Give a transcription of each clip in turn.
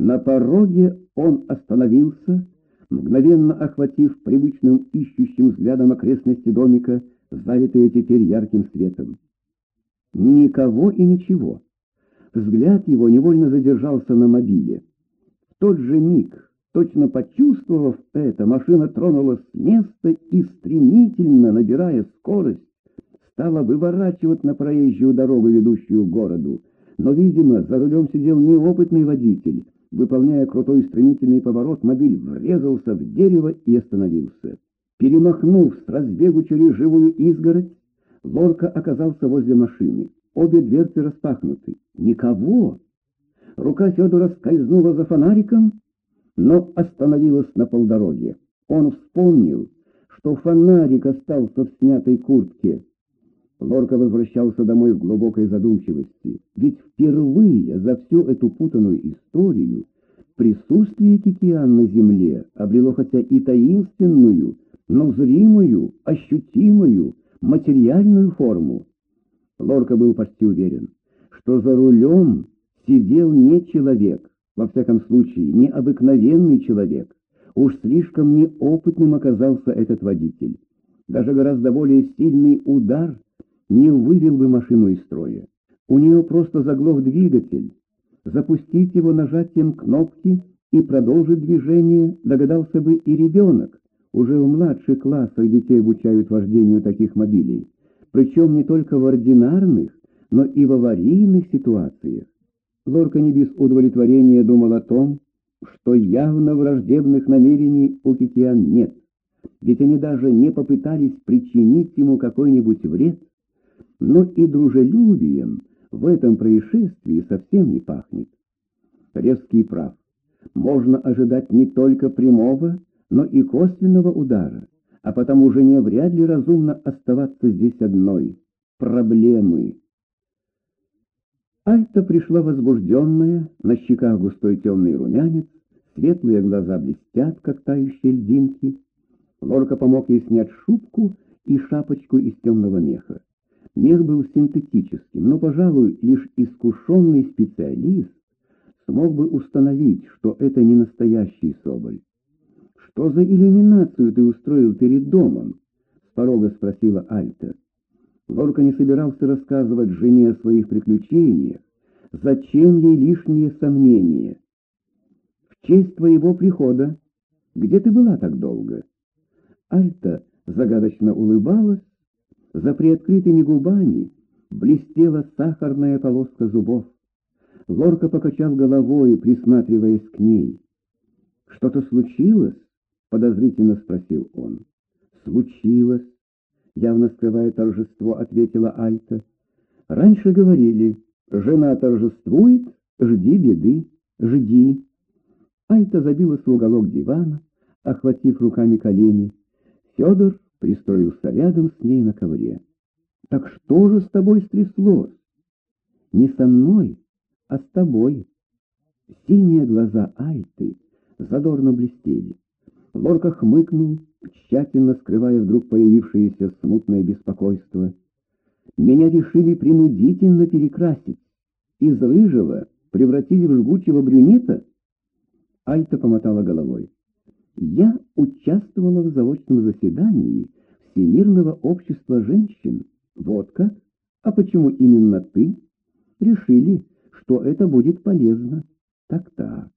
На пороге он остановился, мгновенно охватив привычным ищущим взглядом окрестности домика, залитые теперь ярким светом. Никого и ничего. Взгляд его невольно задержался на мобиле. В тот же миг, точно почувствовав это, машина тронулась с места и, стремительно набирая скорость, стала выворачивать на проезжую дорогу, ведущую к городу. Но, видимо, за рулем сидел неопытный водитель. Выполняя крутой стремительный поворот, мобиль врезался в дерево и остановился. Перемахнув с разбегу через живую изгородь, Лорка оказался возле машины. Обе дверцы распахнуты. Никого. Рука Федора скользнула за фонариком, но остановилась на полдороге. Он вспомнил, что фонарик остался в снятой куртке. Лорка возвращался домой в глубокой задумчивости, ведь впервые за всю эту путанную историю присутствие Кикиан на земле обрело хотя и таинственную, но зримую, ощутимую, материальную форму. Лорка был почти уверен, что за рулем сидел не человек, во всяком случае, не обыкновенный человек. Уж слишком неопытным оказался этот водитель. Даже гораздо более сильный удар не вывел бы машину из строя. У нее просто заглох двигатель. Запустить его нажатием кнопки и продолжить движение догадался бы и ребенок. Уже в младших классах детей обучают вождению таких мобилей. Причем не только в ординарных, но и в аварийных ситуациях. Лорка не без удовлетворения думал о том, что явно враждебных намерений у Кикиан нет, ведь они даже не попытались причинить ему какой-нибудь вред, но и дружелюбием в этом происшествии совсем не пахнет. Ревский прав. Можно ожидать не только прямого, но и косвенного удара, а потому жене вряд ли разумно оставаться здесь одной. Проблемы. Альта пришла возбужденная, на щеках густой темный румянец, светлые глаза блестят, как тающие льдинки. Лорка помог ей снять шубку и шапочку из темного меха. Мех был синтетическим, но, пожалуй, лишь искушенный специалист смог бы установить, что это не настоящий соболь. «Что за иллюминацию ты устроил перед домом?» — с порога спросила Альта. Лорка не собирался рассказывать жене о своих приключениях. Зачем ей лишние сомнения? «В честь твоего прихода. Где ты была так долго?» Альта загадочно улыбалась, за приоткрытыми губами блестела сахарная полоска зубов. Лорка покачал головой, присматриваясь к ней. «Что-то случилось?» — подозрительно спросил он. «Случилось», — явно скрывая торжество, ответила Альта. «Раньше говорили, жена торжествует, жди беды, жди». Альта забилась в уголок дивана, охватив руками колени. Федор пристроился рядом с ней на ковре. «Так что же с тобой стряслось?» «Не со мной, а с тобой». Синие глаза Айты задорно блестели. Лорка хмыкнул, тщательно скрывая вдруг появившееся смутное беспокойство. «Меня решили принудительно перекрасить. Из рыжего превратили в жгучего брюнета?» Альта помотала головой. Я участвовала в заочном заседании Всемирного общества женщин. Вот как? А почему именно ты? Решили, что это будет полезно. Так-так.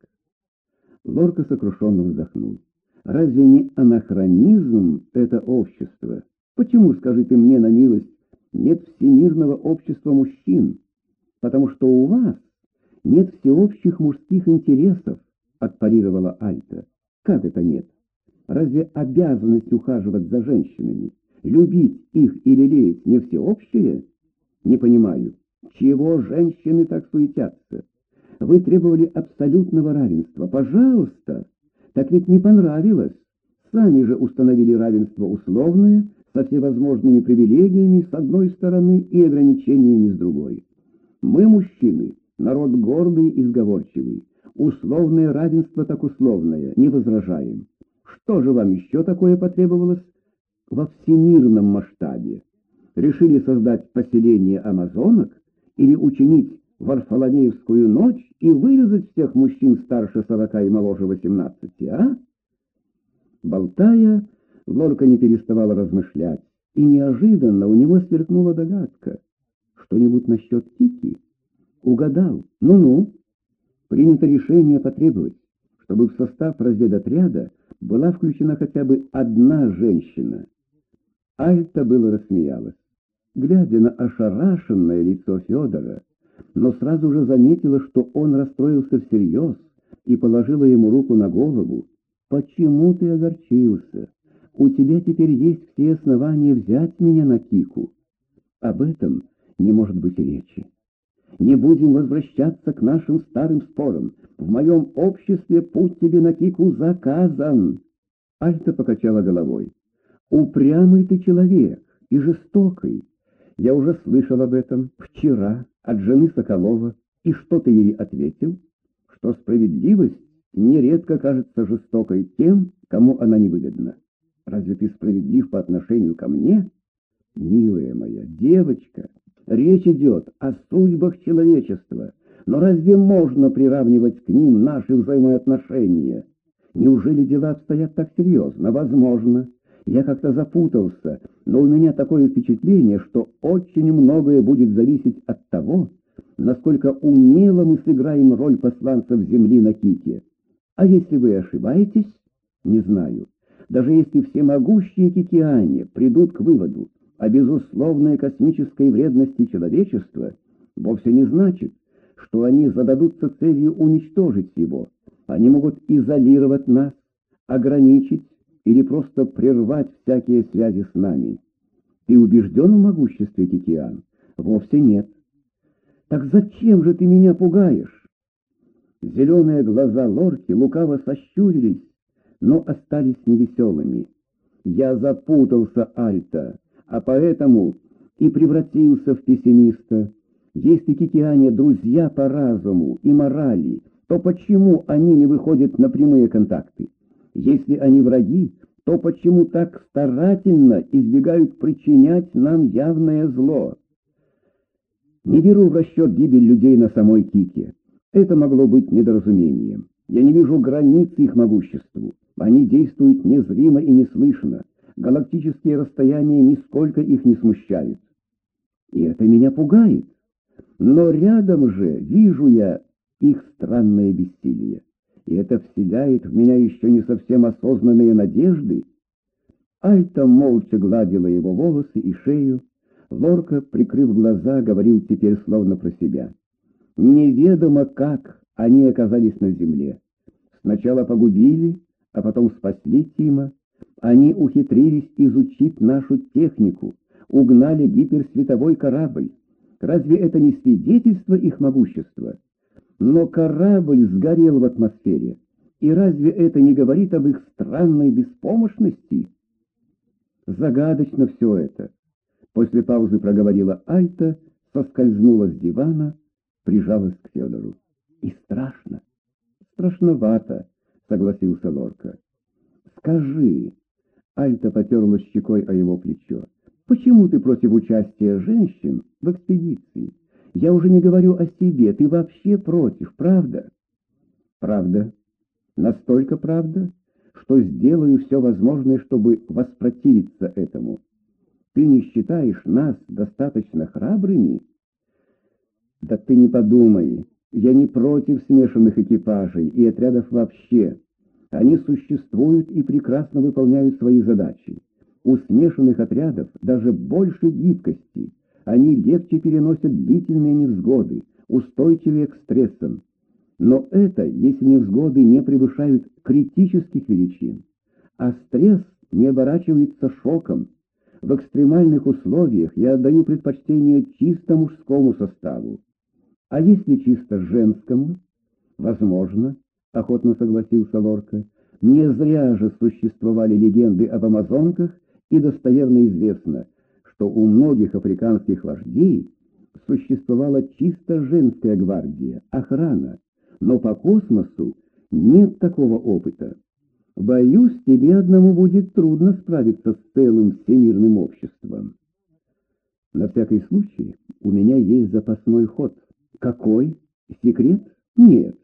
Лорка сокрушенно вздохнул. Разве не анахронизм это общество? Почему, скажи ты мне на милость, нет Всемирного общества мужчин? Потому что у вас нет всеобщих мужских интересов, отпарировала Альта. Как это нет? Разве обязанность ухаживать за женщинами, любить их и лелеять не всеобщее? Не понимаю, чего женщины так суетятся? Вы требовали абсолютного равенства. Пожалуйста! Так ведь не понравилось. Сами же установили равенство условное, со всевозможными привилегиями с одной стороны и ограничениями с другой. Мы, мужчины, народ гордый и сговорчивый. Условное равенство так условное, не возражаем. Что же вам еще такое потребовалось? Во всемирном масштабе. Решили создать поселение амазонок или учинить Варфоломеевскую ночь и вырезать всех мужчин старше сорока и моложе восемнадцати, а? Болтая, Лорка не переставала размышлять, и неожиданно у него сверкнула догадка. Что-нибудь насчет Кики? Угадал. Ну-ну. Принято решение потребовать, чтобы в состав разведотряда была включена хотя бы одна женщина. Альта было рассмеялась, глядя на ошарашенное лицо Федора, но сразу же заметила, что он расстроился всерьез и положила ему руку на голову. «Почему ты огорчился? У тебя теперь есть все основания взять меня на Кику. Об этом не может быть речи. Не будем возвращаться к нашим старым спорам. В моем обществе путь тебе на Кику заказан». Альта покачала головой. «Упрямый ты человек и жестокий. Я уже слышал об этом вчера от жены Соколова. И что ты ей ответил? Что справедливость нередко кажется жестокой тем, кому она невыгодна. Разве ты справедлив по отношению ко мне? Милая моя девочка, речь идет о судьбах человечества. Но разве можно приравнивать к ним наши взаимоотношения? Неужели дела обстоят так серьезно? Возможно. Я как-то запутался, но у меня такое впечатление, что очень многое будет зависеть от того, насколько умело мы сыграем роль посланцев Земли на Ките. А если вы ошибаетесь, не знаю. Даже если всемогущие кикиане придут к выводу о безусловной космической вредности человечества, вовсе не значит, что они зададутся целью уничтожить его. Они могут изолировать нас, ограничить или просто прервать всякие связи с нами. Ты убежден в могуществе Кикиан? Вовсе нет. Так зачем же ты меня пугаешь? Зеленые глаза Лорки лукаво сощурились, но остались невеселыми. Я запутался, Альта, а поэтому и превратился в пессимиста. Если кикиане друзья по разуму и морали, то почему они не выходят на прямые контакты? Если они враги, то почему так старательно избегают причинять нам явное зло? Не беру в расчет гибель людей на самой Кике. Это могло быть недоразумением. Я не вижу границ их могуществу. Они действуют незримо и неслышно. Галактические расстояния нисколько их не смущают. И это меня пугает. Но рядом же вижу я их странное бессилие и это вселяет в меня еще не совсем осознанные надежды. Альта молча гладила его волосы и шею. Лорка, прикрыв глаза, говорил теперь словно про себя. Неведомо как они оказались на земле. Сначала погубили, а потом спасли Тима. Они ухитрились изучить нашу технику, угнали гиперсветовой корабль. Разве это не свидетельство их могущества? Но корабль сгорел в атмосфере. И разве это не говорит об их странной беспомощности? Загадочно все это. После паузы проговорила Айта, соскользнула с дивана, прижалась к Федору. И страшно. Страшновато, согласился Лорка. Скажи, Альта потерла щекой о его плечо, почему ты против участия женщин в экспедиции? Я уже не говорю о себе, ты вообще против, правда? Правда. Настолько правда, что сделаю все возможное, чтобы воспротивиться этому. Ты не считаешь нас достаточно храбрыми? Да ты не подумай, я не против смешанных экипажей и отрядов вообще. Они существуют и прекрасно выполняют свои задачи. У смешанных отрядов даже больше гибкости – они легче переносят длительные невзгоды, устойчивее к стрессам. Но это, если невзгоды не превышают критических величин, а стресс не оборачивается шоком. В экстремальных условиях я отдаю предпочтение чисто мужскому составу. А если чисто женскому? Возможно, охотно согласился Лорка. Не зря же существовали легенды об амазонках, и достоверно известно – что у многих африканских вождей существовала чисто женская гвардия, охрана, но по космосу нет такого опыта. Боюсь, тебе одному будет трудно справиться с целым всемирным обществом. На всякий случай у меня есть запасной ход. Какой? Секрет? Нет,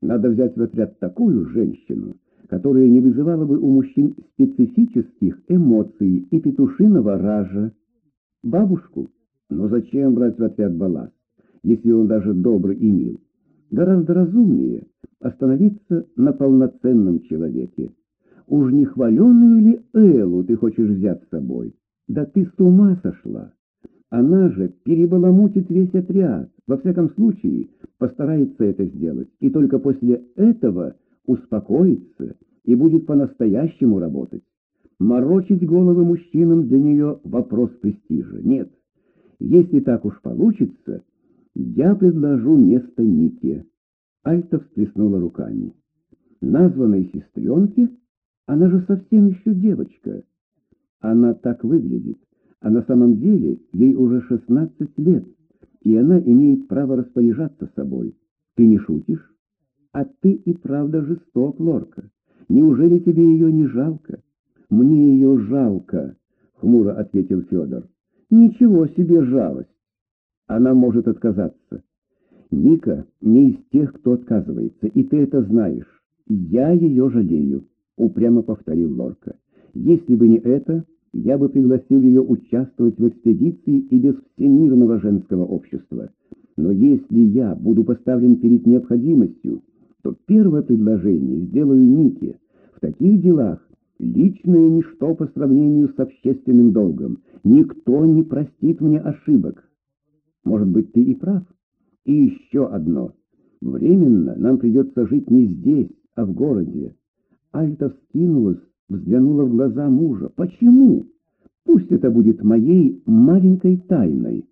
надо взять в отряд такую женщину, которая не вызывала бы у мужчин специфических эмоций и петушиного ража. Бабушку? Но зачем брать в отряд балласт, если он даже добрый и мил? Гораздо разумнее остановиться на полноценном человеке. Уж не хваленую ли Эллу ты хочешь взять с собой? Да ты с ума сошла! Она же перебаламутит весь отряд, во всяком случае постарается это сделать, и только после этого успокоится и будет по-настоящему работать. Морочить головы мужчинам для нее вопрос престижа. Нет, если так уж получится, я предложу место Нике. Альта встряхнула руками. Названной сестренке? Она же совсем еще девочка. Она так выглядит, а на самом деле ей уже 16 лет, и она имеет право распоряжаться собой. Ты не шутишь? А ты и правда жесток, Лорка. Неужели тебе ее не жалко? Мне ее жалко, хмуро ответил Федор. Ничего себе жалость. Она может отказаться. Ника не из тех, кто отказывается, и ты это знаешь. Я ее жалею, упрямо повторил Лорка. Если бы не это, я бы пригласил ее участвовать в экспедиции и без всемирного женского общества. Но если я буду поставлен перед необходимостью, то первое предложение сделаю Нике. В таких делах личное ничто по сравнению с общественным долгом. Никто не простит мне ошибок. Может быть, ты и прав. И еще одно. Временно нам придется жить не здесь, а в городе. Альта вскинулась, взглянула в глаза мужа. Почему? Пусть это будет моей маленькой тайной.